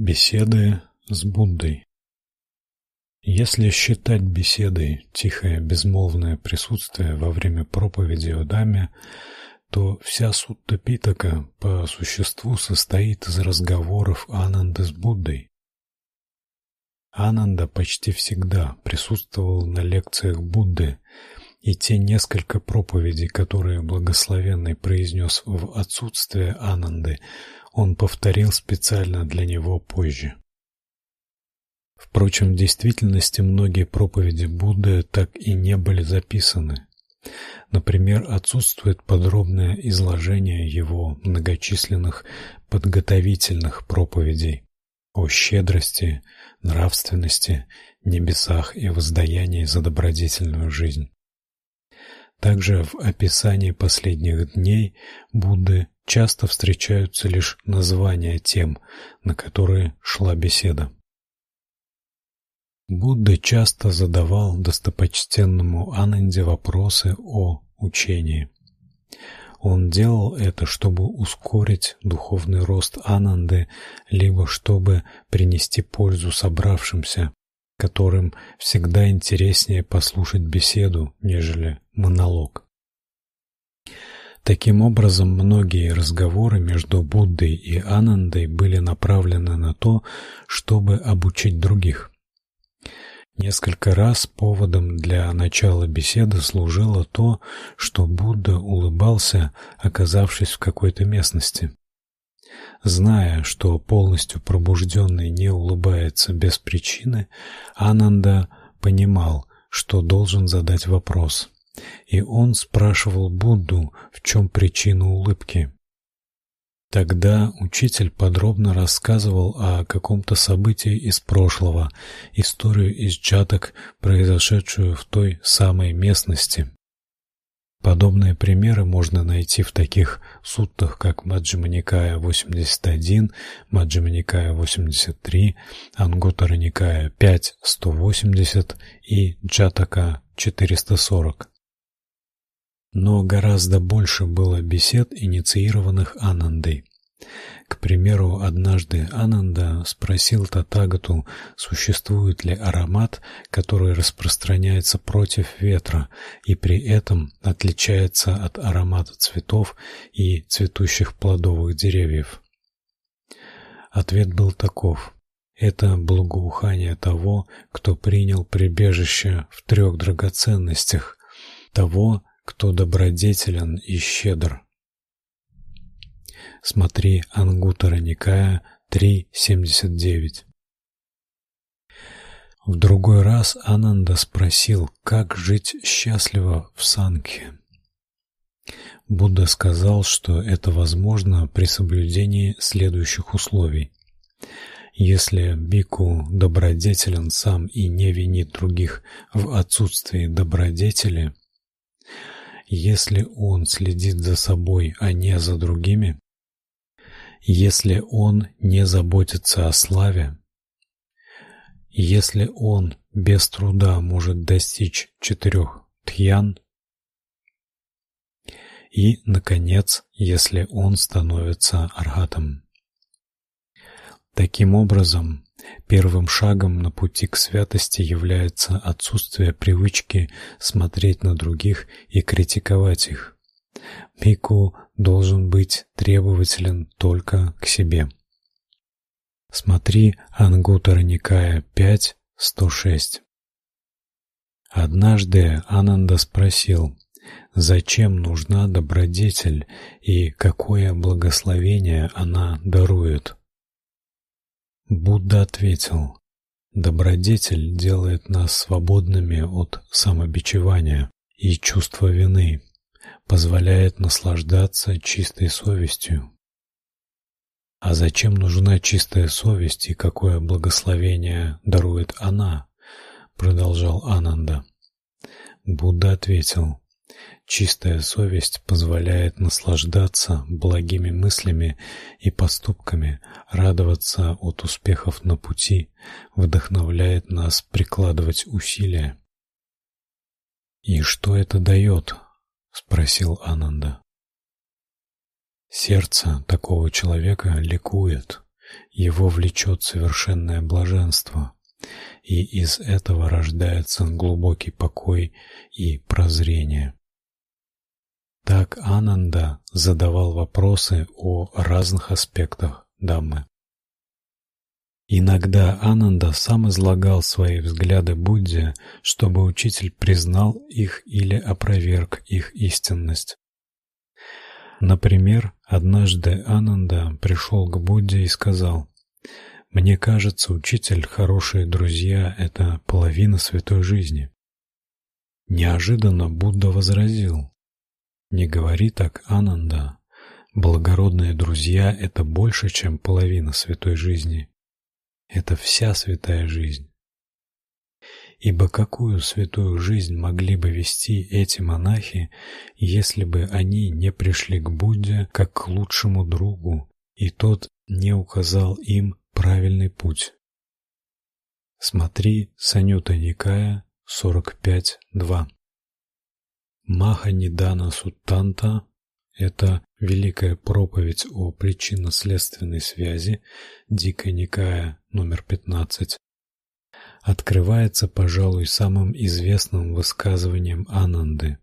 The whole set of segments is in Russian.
Беседы с Буддой. Если считать беседой тихое безмолвное присутствие во время проповеди о Даме, то вся сутта Питака по существу состоит из разговоров Ананды с Буддой. Ананда почти всегда присутствовал на лекциях Будды, и те несколько проповедей, которые благословенный произнес в отсутствие Ананды, он повторил специально для него позже. Впрочем, в действительности многие проповеди Будды так и не были записаны. Например, отсутствует подробное изложение его многочисленных подготовительных проповедей о щедрости, нравственности, небесах и воздаянии за добродетельную жизнь. Также в описании последних дней Будды часто встречаются лишь названия тем, на которые шла беседа. Будда часто задавал достопочтенному Ананде вопросы о учении. Он делал это, чтобы ускорить духовный рост Ананды, либо чтобы принести пользу собравшимся, которым всегда интереснее послушать беседу, нежели монолог. Таким образом, многие разговоры между Буддой и Анандой были направлены на то, чтобы обучить других. Несколько раз поводом для начала беседы служило то, что Будда улыбался, оказавшись в какой-то местности. Зная, что полностью пробужденный не улыбается без причины, Ананда понимал, что должен задать вопрос. И он спрашивал Будду, в чем причина улыбки. Тогда учитель подробно рассказывал о каком-то событии из прошлого, историю из джатак, произошедшую в той самой местности. Подобные примеры можно найти в таких суттах, как Маджхима Никая 81, Маджхима Никая 83, Ангуттара Никая 5.180 и Джатака 440. Но гораздо больше было бесед, инициированных Анандой. К примеру, однажды Ананда спросил Татагату, существует ли аромат, который распространяется против ветра и при этом отличается от аромата цветов и цветущих плодовых деревьев. Ответ был таков: это благоухание того, кто принял прибежище в трех драгоценностях, того, кто добродетелен и щедр. Смотри Ангуттара Никая 3.79. В другой раз Ананда спросил, как жить счастливо в Санке. Будда сказал, что это возможно при соблюдении следующих условий. Если бику добродетелен сам и не винит других в отсутствии добродетели, если он следит за собой, а не за другими, если он не заботится о славе, если он без труда может достичь четырех тхьян, и, наконец, если он становится архатом. Таким образом, первым шагом на пути к святости является отсутствие привычки смотреть на других и критиковать их. Мику должен быть требователен только к себе. Смотри Ангуттара Никая 5.106. Однажды Ананда спросил, зачем нужна добродетель и какое благословение она дарует. Будда ответил: Добродетель делает нас свободными от самобичевания и чувства вины позволяет наслаждаться чистой совестью. А зачем нужна чистая совесть и какое благословение дарует она? продолжал Ананда. Будда ответил: Чистая совесть позволяет наслаждаться благими мыслями и поступками, радоваться от успехов на пути, вдохновляет нас прикладывать усилия. И что это дает? спросил Ананда. Сердце такого человека ликует, его влечет совершенное блаженство, и из этого рождается глубокий покой и прозрение. Так Ананда задавал вопросы о разных аспектах Даммы. Иногда Ананда сам излагал свои взгляды Будде, чтобы учитель признал их или опроверг их истинность. Например, однажды Ананда пришел к Будде и сказал: "Мне кажется, учитель, хорошие друзья это половина святой жизни". Неожиданно Будда возразил: "Не говори так, Ананда. Благородные друзья это больше, чем половина святой жизни это вся святая жизнь. Ибо какую святую жизнь могли бы вести эти монахи, если бы они не пришли к Будде как к лучшему другу, и тот не указал им правильный путь? Смотри Санюта Никая 45.2. Маханидана Суттанта это великая проповедь о причинно-следственной связи, Дикая Никая номер 15, открывается, пожалуй, самым известным высказыванием Ананды.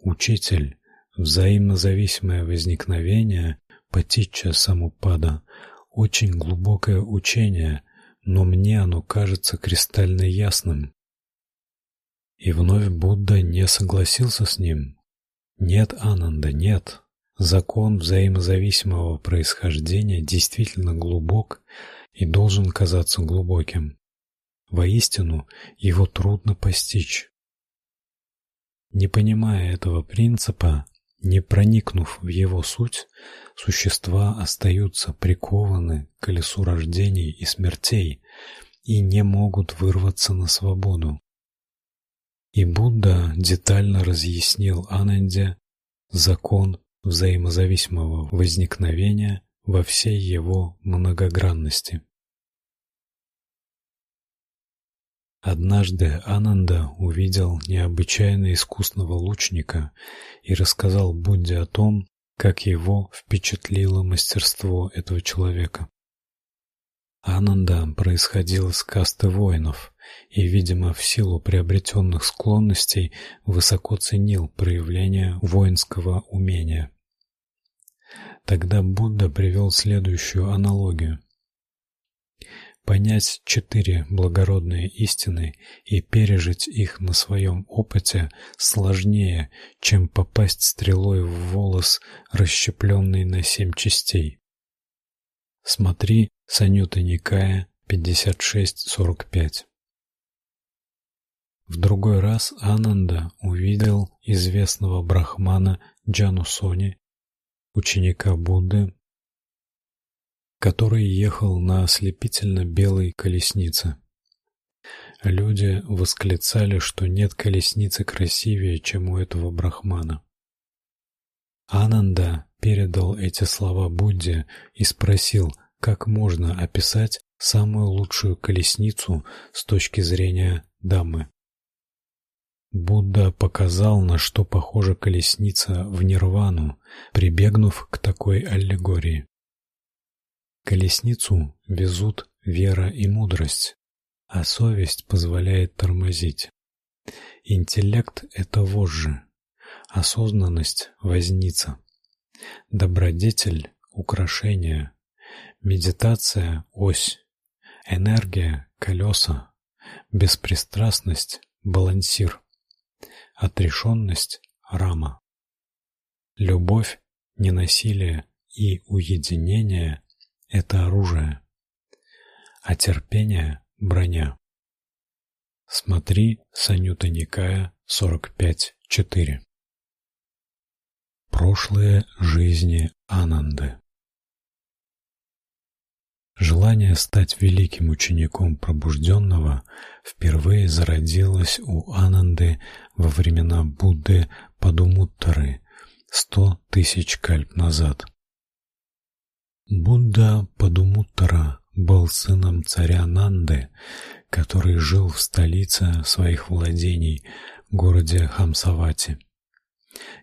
Учитель, взаимозависимое возникновение патичча самупада очень глубокое учение, но мне оно кажется кристально ясным. И вновь Будда не согласился с ним, нет, Ананда, нет. Закон взаимозависимого происхождения действительно глубок и должен казаться глубоким. Воистину, его трудно постичь. Не понимая этого принципа, не проникнув в его суть, существа остаются прикованы к колесу рождений и смертей и не могут вырваться на свободу. И Будда детально разъяснил Ананде закон взаимозависимого возникновения во всей его многогранности. Однажды Ананда увидел необычайно искусного лучника и рассказал Будде о том, как его впечатлило мастерство этого человека. Ананда происходил из касты воинов и, видимо, в силу приобретенных склонностей, высоко ценил проявление воинского умения. Тогда Будда привел следующую аналогию. Понять четыре благородные истины и пережить их на своем опыте сложнее, чем попасть стрелой в волос, расщепленный на семь частей. Смотри Санюта Никая 56.45. В другой раз Ананда увидел известного брахмана Джанусони, ученика Будды, который ехал на ослепительно белой колеснице. Люди восклицали, что нет колесницы красивее, чем у этого брахмана. Ананда передал эти слова Будде и спросил, как можно описать самую лучшую колесницу с точки зрения дамы. Будда показал, на что похожа колесница в нирвану, прибегнув к такой аллегории. Колесницу везут вера и мудрость, а совесть позволяет тормозить. Интеллект это вожжи, осознанность возница, добродетель украшение, Медитация ось, энергия колеса, беспристрастность балансир, отрешенность рама. Любовь, ненасилие и уединение это оружие, а терпение броня. Смотри Санюта Никая 45.4. Прошлые жизни Ананды. Желание стать великим учеником пробужденного впервые зародилось у Ананды во времена Будды Падумуттары сто тысяч кальп назад. Будда Падумуттара был сыном царя Нанды, который жил в столице своих владений, городе Хамсавати.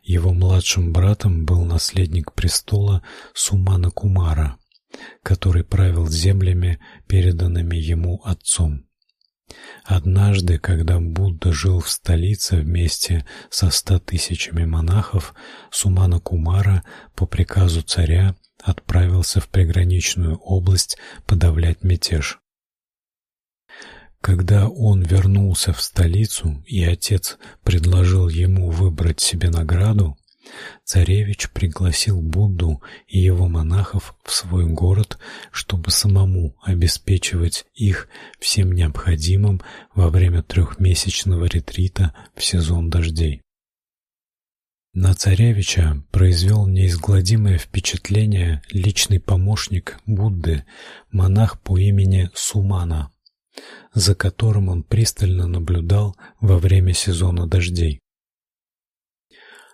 Его младшим братом был наследник престола Сумана Кумара, который правил землями, переданными ему отцом. Однажды, когда Будда жил в столице вместе со ста тысячами монахов, Сумана Кумара по приказу царя отправился в приграничную область подавлять мятеж. Когда он вернулся в столицу, и отец предложил ему выбрать себе награду, царевич пригласил Будду и его монахов в свой город, чтобы самому обеспечивать их всем необходимым во время трехмесячного ретрита в сезон дождей. На царевича произвел неизгладимое впечатление личный помощник Будды, монах по имени Сумана за которым он пристально наблюдал во время сезона дождей.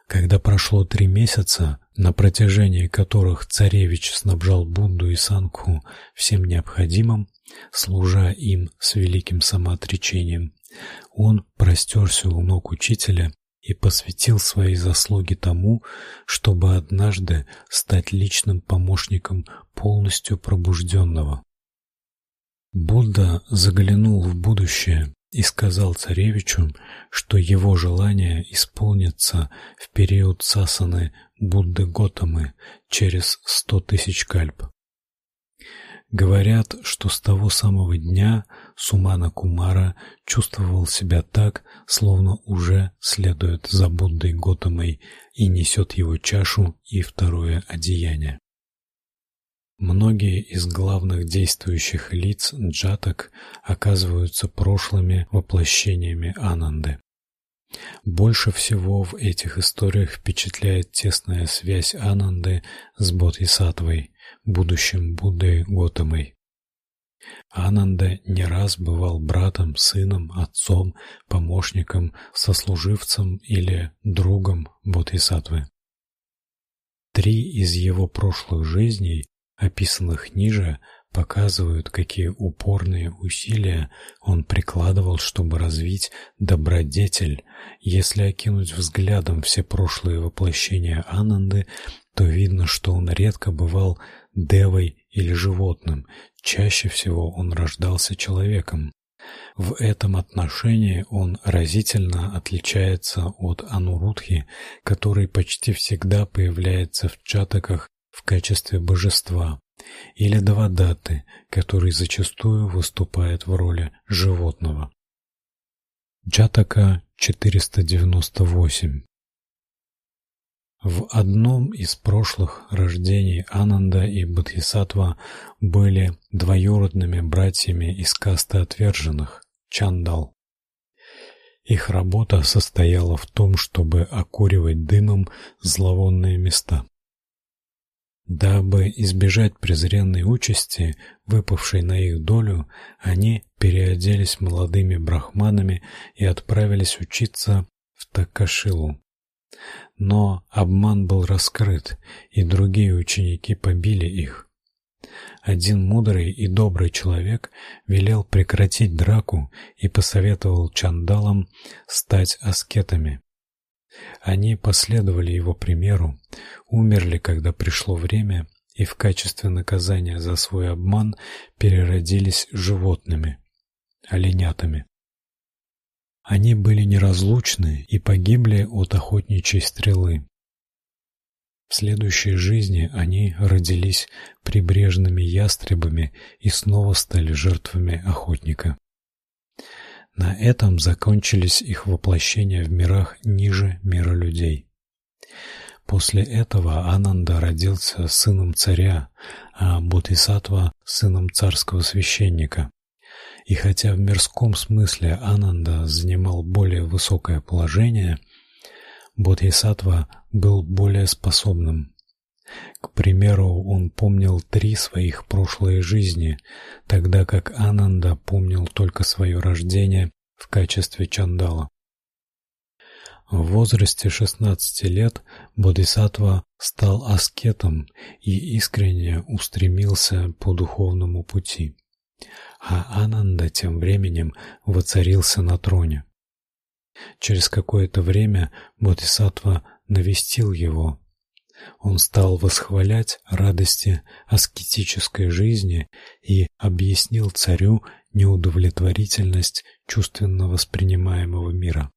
Когда прошло три месяца, на протяжении которых царевич снабжал Будду и Сангху всем необходимым, служа им с великим самоотречением, он простерся у ног учителя и посвятил свои заслуги тому, чтобы однажды стать личным помощником полностью пробужденного. Будда заглянул в будущее и сказал царевичу, что его желание исполнится в период сасаны Будды Готамы через сто тысяч кальп. Говорят, что с того самого дня Сумана Кумара чувствовал себя так, словно уже следует за Буддой Готамой и несет его чашу и второе одеяние. Многие из главных действующих лиц джатак оказываются прошлыми воплощениями Ананды. Больше всего в этих историях впечатляет тесная связь Ананды с Бодхисаттвой, будущим Буддой Готамой. Ананда не раз бывал братом, сыном, отцом, помощником, сослуживцем или другом Бодхисаттвы. Три из его прошлых жизней описанных ниже, показывают, какие упорные усилия он прикладывал, чтобы развить добродетель. Если окинуть взглядом все прошлые воплощения Ананды, то видно, что он редко бывал девой или животным, чаще всего он рождался человеком. В этом отношении он разительно отличается от Анурудхи, который почти всегда появляется в чатаках в качестве божества, или Давадаты, который зачастую выступает в роли животного. Джатака 498 В одном из прошлых рождений Ананда и Бодхисаттва были двоюродными братьями из касты отверженных Чандал. Их работа состояла в том, чтобы окуривать дымом зловонные места. Дабы избежать презренной участи, выпавшей на их долю, они переоделись молодыми брахманами и отправились учиться в Такашилу. Но обман был раскрыт, и другие ученики побили их. Один мудрый и добрый человек велел прекратить драку и посоветовал чандалам стать аскетами. Они последовали его примеру, умерли, когда пришло время, и в качестве наказания за свой обман переродились животными, оленятами. Они были неразлучны и погибли от охотничьей стрелы. В следующей жизни они родились прибрежными ястребами и снова стали жертвами охотника. На этом закончились их воплощения в мирах ниже мира людей. После этого Ананда родился сыном царя, а Бодхисаттва сыном царского священника. И хотя в мирском смысле Ананда занимал более высокое положение, Бодхисаттва был более способным. К примеру, он помнил три своих прошлые жизни, тогда как Ананда помнил только свое рождение в качестве чандала. В возрасте 16 лет Бодхисаттва стал аскетом и искренне устремился по духовному пути. А Ананда тем временем воцарился на троне. Через какое-то время Бодхисаттва навестил его Он стал восхвалять радости аскетической жизни и объяснил царю неудовлетворительность чувственно воспринимаемого мира.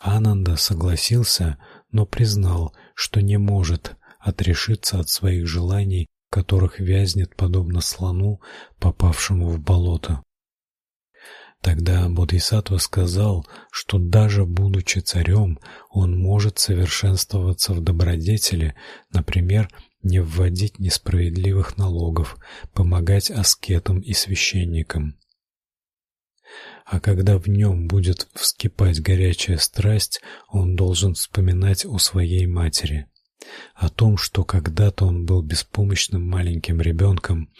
Ананда согласился, но признал, что не может отрешиться от своих желаний, которых вязнет подобно слону, попавшему в болото. Тогда Бодхисаттва сказал, что даже будучи царем, он может совершенствоваться в добродетели, например, не вводить несправедливых налогов, помогать аскетам и священникам. А когда в нем будет вскипать горячая страсть, он должен вспоминать о своей матери о том, что когда-то он был беспомощным маленьким ребенком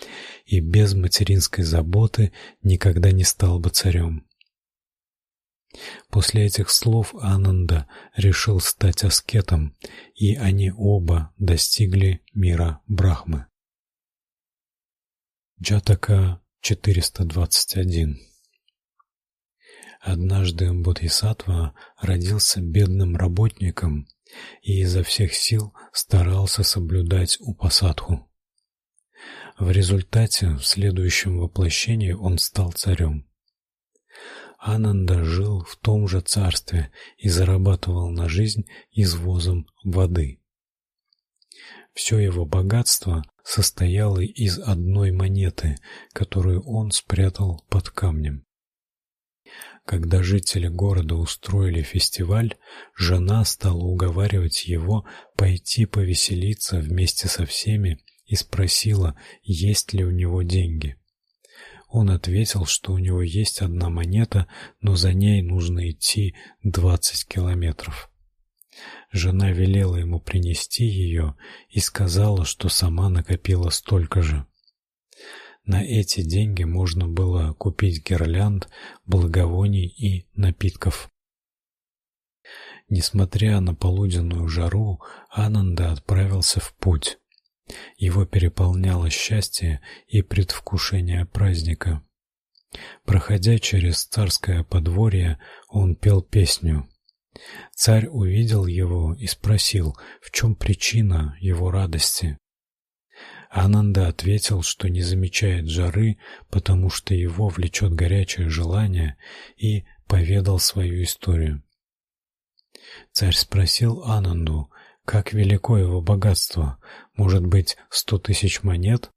и без материнской заботы никогда не стал бы царем. После этих слов Ананда решил стать аскетом, и они оба достигли мира Брахмы. Джатака 421 Однажды Бодхисаттва родился бедным работником и изо всех сил старался соблюдать упасадху. В результате в следующем воплощении он стал царем. Ананда жил в том же царстве и зарабатывал на жизнь извозом воды. Все его богатство состояло из одной монеты, которую он спрятал под камнем. Когда жители города устроили фестиваль, жена стала уговаривать его пойти повеселиться вместе со всеми и спросила, есть ли у него деньги. Он ответил, что у него есть одна монета, но за ней нужно идти двадцать километров. Жена велела ему принести ее и сказала, что сама накопила столько же. На эти деньги можно было купить гирлянд, благовоний и напитков. Несмотря на полуденную жару, Ананда отправился в путь. Его переполняло счастье и предвкушение праздника. Проходя через царское подворье, он пел песню. Царь увидел его и спросил, в чем причина его радости. Ананда ответил, что не замечает жары, потому что его влечет горячее желание, и поведал свою историю. Царь спросил Ананду, как велико его богатство, может быть, сто тысяч монет?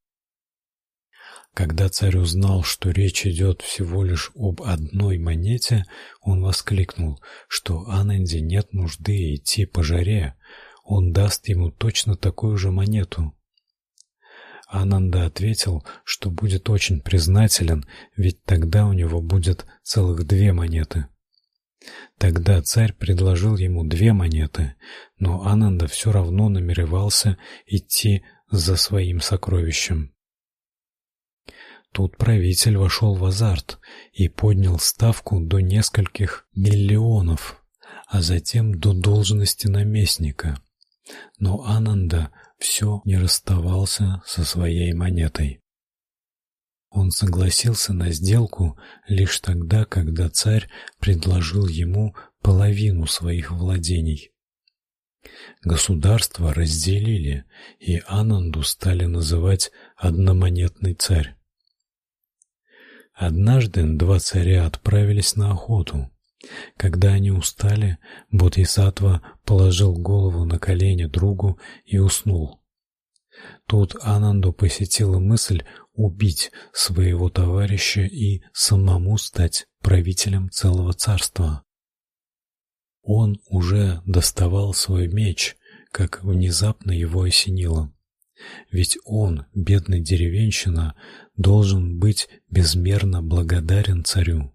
Когда царь узнал, что речь идет всего лишь об одной монете, он воскликнул, что Ананде нет нужды идти по жаре, он даст ему точно такую же монету. Ананда ответил, что будет очень признателен, ведь тогда у него будет целых две монеты. Тогда царь предложил ему две монеты, но Ананда все равно намеревался идти за своим сокровищем. Тут правитель вошел в азарт и поднял ставку до нескольких миллионов, а затем до должности наместника. Но Ананда все не расставался со своей монетой. Он согласился на сделку лишь тогда, когда царь предложил ему половину своих владений. Государство разделили, и Ананду стали называть одномонетный царь. Однажды два царя отправились на охоту. Когда они устали, Бодхисаттва положил голову на колени другу и уснул. Тут Ананду посетила мысль убить своего товарища и самому стать правителем целого царства. Он уже доставал свой меч, как внезапно его осенило. Ведь он, бедный деревенщина, должен быть безмерно благодарен царю.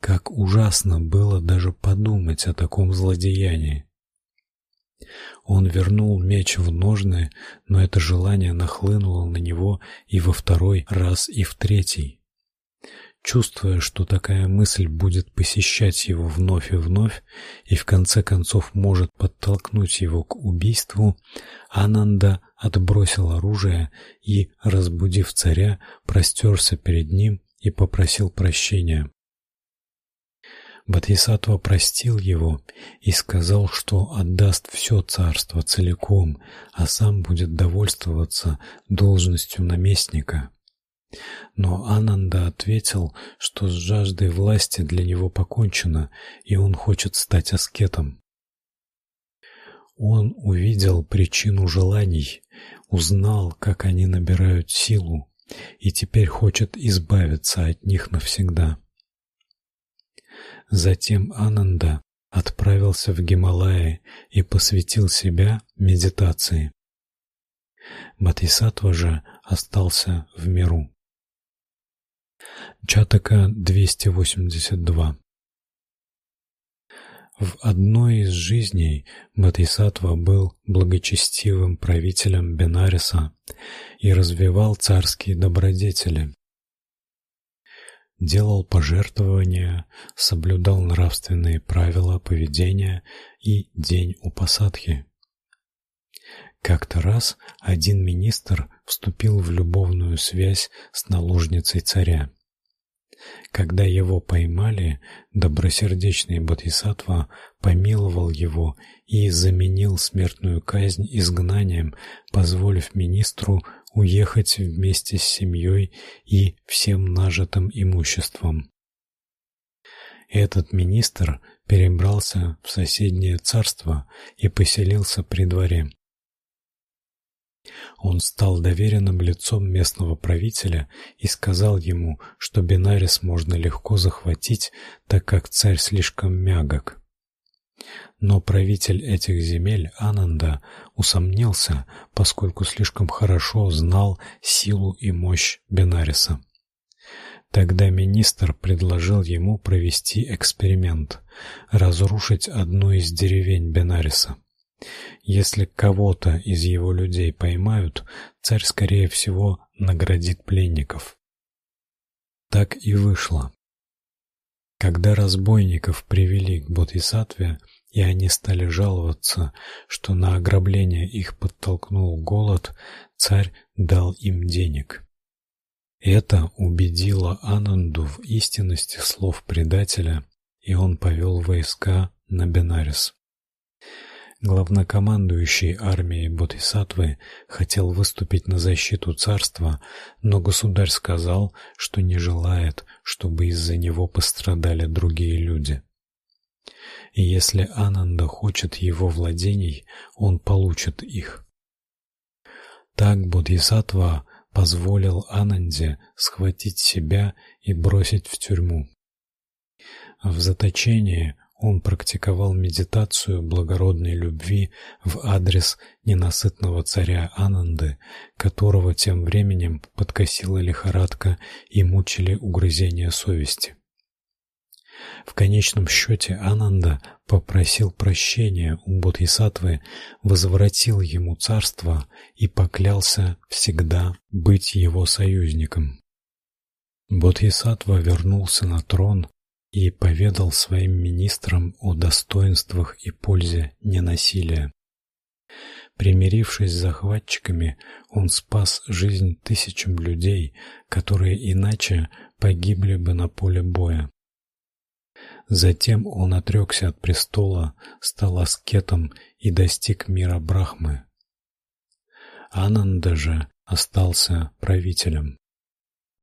Как ужасно было даже подумать о таком злодеянии. Он вернул меч в ножны, но это желание нахлынуло на него и во второй раз, и в третий. Чувствуя, что такая мысль будет посещать его вновь и вновь и в конце концов может подтолкнуть его к убийству, Ананда отбросил оружие и, разбудив царя, простерся перед ним и попросил прощения. Бодхисаттва простил его и сказал, что отдаст все царство целиком, а сам будет довольствоваться должностью наместника. Но Ананда ответил, что с жаждой власти для него покончено, и он хочет стать аскетом. Он увидел причину желаний, узнал, как они набирают силу, и теперь хочет избавиться от них навсегда. Затем Ананда отправился в Гималаи и посвятил себя медитации. Бодхисаттва же остался в миру. Чатака 282 В одной из жизней Бодхисаттва был благочестивым правителем Бенариса и развивал царские добродетели. Делал пожертвования, соблюдал нравственные правила поведения и день у посадки. Как-то раз один министр вступил в любовную связь с наложницей царя. Когда его поймали, добросердечный Бодхисаттва помиловал его и заменил смертную казнь изгнанием, позволив министру уехать вместе с семьей и всем нажитым имуществом. Этот министр перебрался в соседнее царство и поселился при дворе. Он стал доверенным лицом местного правителя и сказал ему, что Бенарис можно легко захватить, так как царь слишком мягок. Но правитель этих земель Ананда усомнился, поскольку слишком хорошо знал силу и мощь Бенариса. Тогда министр предложил ему провести эксперимент разрушить одну из деревень Бенариса. Если кого-то из его людей поймают, царь скорее всего наградит пленников. Так и вышло. Когда разбойников привели к Бодхисаттве, и они стали жаловаться, что на ограбление их подтолкнул голод, царь дал им денег. Это убедило Ананду в истинности слов предателя, и он повел войска на Бенарис. Главнокомандующий армией Бодхисаттвы хотел выступить на защиту царства, но государь сказал, что не желает, чтобы из-за него пострадали другие люди. И если Ананда хочет его владений, он получит их. Так Бодхисаттва позволил Ананде схватить себя и бросить в тюрьму. В заточении он практиковал медитацию благородной любви в адрес ненасытного царя Ананды, которого тем временем подкосила лихорадка и мучили угрызения совести. В конечном счете Ананда попросил прощения у Бодхисаттвы, возвратил ему царство и поклялся всегда быть его союзником. Бодхисаттва вернулся на трон и поведал своим министрам о достоинствах и пользе ненасилия. Примирившись с захватчиками, он спас жизнь тысячам людей, которые иначе погибли бы на поле боя. Затем он отрекся от престола, стал аскетом и достиг мира Брахмы. Ананда же остался правителем.